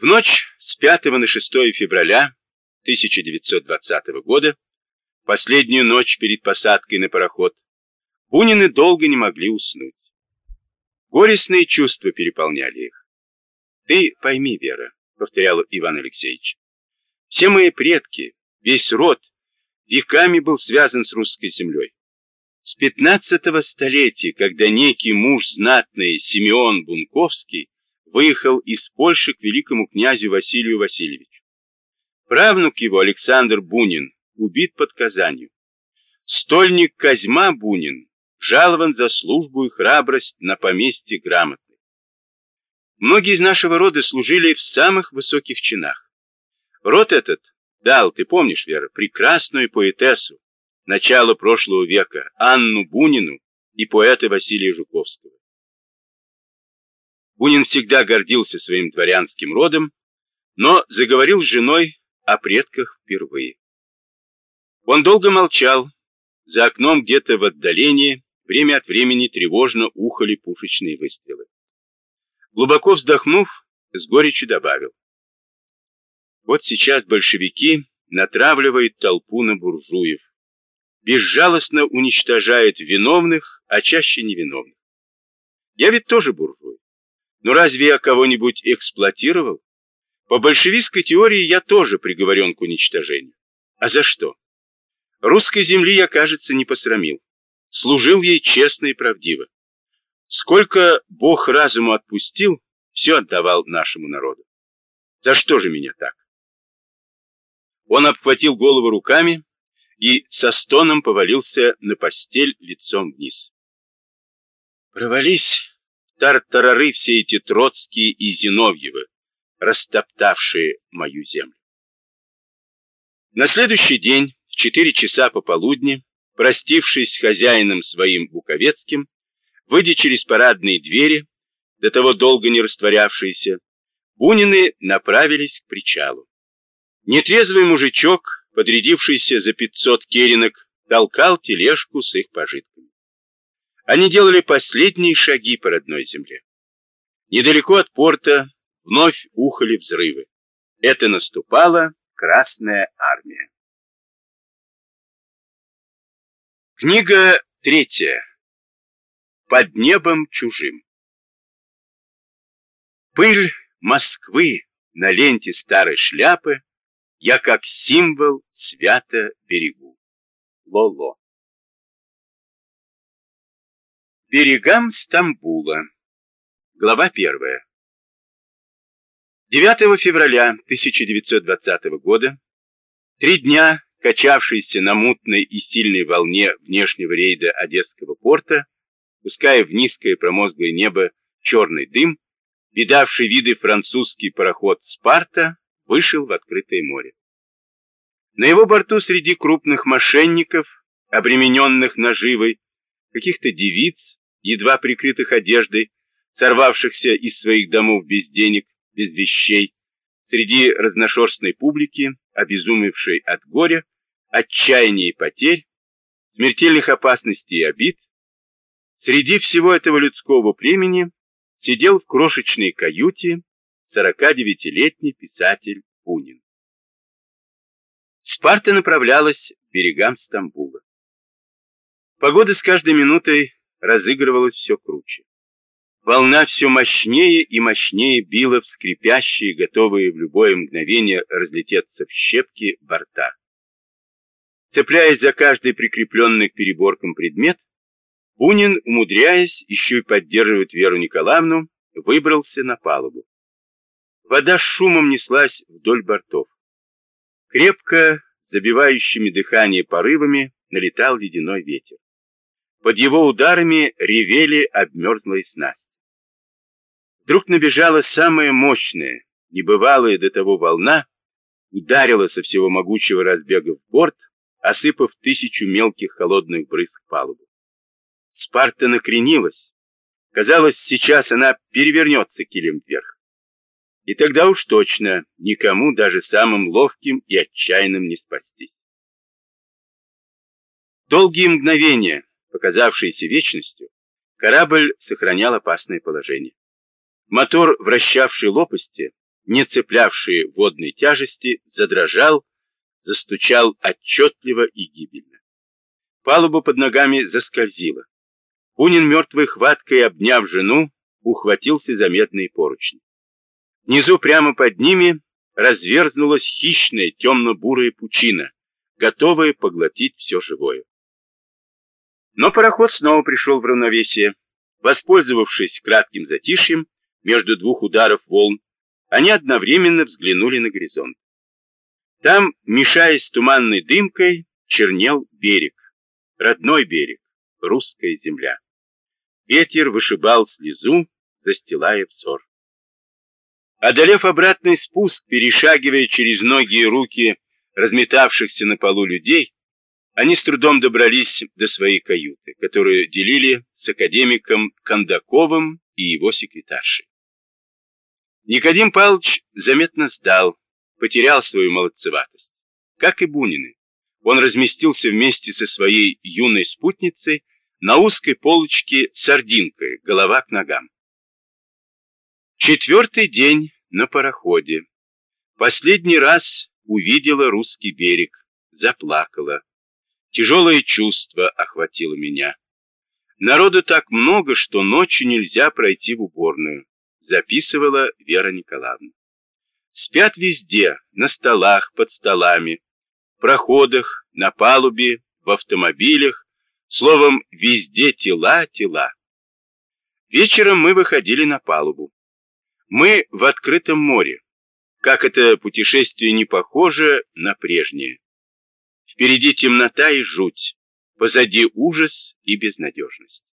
В ночь с 5 на 6 февраля 1920 года, последнюю ночь перед посадкой на пароход, Бунины долго не могли уснуть. Горестные чувства переполняли их. «Ты пойми, Вера», — повторял Иван Алексеевич, — «все мои предки, весь род, веками был связан с русской землей. С пятнадцатого столетия, когда некий муж знатный Симеон Бунковский выехал из Польши к великому князю Василию Васильевичу. Правнук его, Александр Бунин, убит под Казанью. Стольник Козьма Бунин жалован за службу и храбрость на поместье грамотный. Многие из нашего рода служили в самых высоких чинах. Род этот дал, ты помнишь, Вера, прекрасную поэтессу начала прошлого века, Анну Бунину и поэта Василия Жуковского. Бунин всегда гордился своим дворянским родом, но заговорил с женой о предках впервые. Он долго молчал. За окном где-то в отдалении время от времени тревожно ухали пушечные выстрелы. Глубоко вздохнув, с горечью добавил. Вот сейчас большевики натравливают толпу на буржуев, безжалостно уничтожают виновных, а чаще невиновных. Я ведь тоже буржуй. Но разве я кого-нибудь эксплуатировал? По большевистской теории я тоже приговорен к уничтожению. А за что? Русской земли я, кажется, не посрамил. Служил ей честно и правдиво. Сколько Бог разуму отпустил, все отдавал нашему народу. За что же меня так? Он обхватил голову руками и со стоном повалился на постель лицом вниз. Провались тартарары все эти Троцкие и Зиновьевы, растоптавшие мою землю. На следующий день в четыре часа пополудни, простившись с хозяином своим Буковецким, выйдя через парадные двери, до того долго не растворявшиеся, Бунины направились к причалу. Нетрезвый мужичок, подрядившийся за пятьсот керенок, толкал тележку с их пожитками. Они делали последние шаги по родной земле. Недалеко от порта вновь ухали взрывы. Это наступала Красная Армия. Книга третья. Под небом чужим. Пыль Москвы на ленте старой шляпы я как символ свято берегу. Лоло. Берегам Стамбула. Глава первая. 9 февраля 1920 года, три дня качавшийся на мутной и сильной волне внешнего рейда Одесского порта, пуская в низкое промозглое небо черный дым, видавший виды французский пароход «Спарта» вышел в открытое море. На его борту среди крупных мошенников, обремененных наживой, каких-то девиц, едва прикрытых одеждой, сорвавшихся из своих домов без денег, без вещей, среди разношерстной публики, обезумевшей от горя, отчаяния и потерь, смертельных опасностей и обид, среди всего этого людского племени сидел в крошечной каюте 49-летний писатель Бунин. Спарта направлялась к берегам Стамбула. Погода с каждой минутой разыгрывалась все круче. Волна все мощнее и мощнее била в скрипящие, готовые в любое мгновение разлететься в щепки борта. Цепляясь за каждый прикрепленный к переборкам предмет, Бунин, умудряясь еще и поддерживать Веру Николаевну, выбрался на палубу. Вода с шумом неслась вдоль бортов. Крепко, забивающими дыхание порывами, налетал ледяной ветер. Под его ударами ревели обмерзлые снасти. Вдруг набежала самая мощная, небывалая до того волна, ударила со всего могучего разбега в борт, осыпав тысячу мелких холодных брызг палубу. Спарта накренилась. Казалось, сейчас она перевернется килем вверх. И тогда уж точно никому, даже самым ловким и отчаянным, не спастись. Долгие мгновения, показавшиеся вечностью, корабль сохранял опасное положение. Мотор, вращавший лопасти, не цеплявший водной тяжести, задрожал, застучал отчетливо и гибельно. Палуба под ногами заскользила. Бунин мертвой хваткой, обняв жену, ухватился за медные поручни. Внизу прямо под ними разверзнулась хищная темно-бурая пучина, готовая поглотить все живое. Но пароход снова пришел в равновесие. Воспользовавшись кратким затишьем между двух ударов волн, они одновременно взглянули на горизонт. Там, мешаясь с туманной дымкой, чернел берег, родной берег, русская земля. Ветер вышибал слезу, застилая взор. Одолев обратный спуск, перешагивая через ноги и руки разметавшихся на полу людей, они с трудом добрались до своей каюты, которую делили с академиком Кондаковым и его секретаршей. Никодим Павлович заметно сдал, потерял свою молодцеватость. Как и Бунины, он разместился вместе со своей юной спутницей на узкой полочке сардинкой, голова к ногам. Четвертый день на пароходе. Последний раз увидела русский берег, заплакала. Тяжелое чувство охватило меня. Народу так много, что ночью нельзя пройти в уборную, записывала Вера Николаевна. Спят везде, на столах, под столами, в проходах, на палубе, в автомобилях, словом, везде тела, тела. Вечером мы выходили на палубу. Мы в открытом море. Как это путешествие не похоже на прежнее. Впереди темнота и жуть, позади ужас и безнадежность.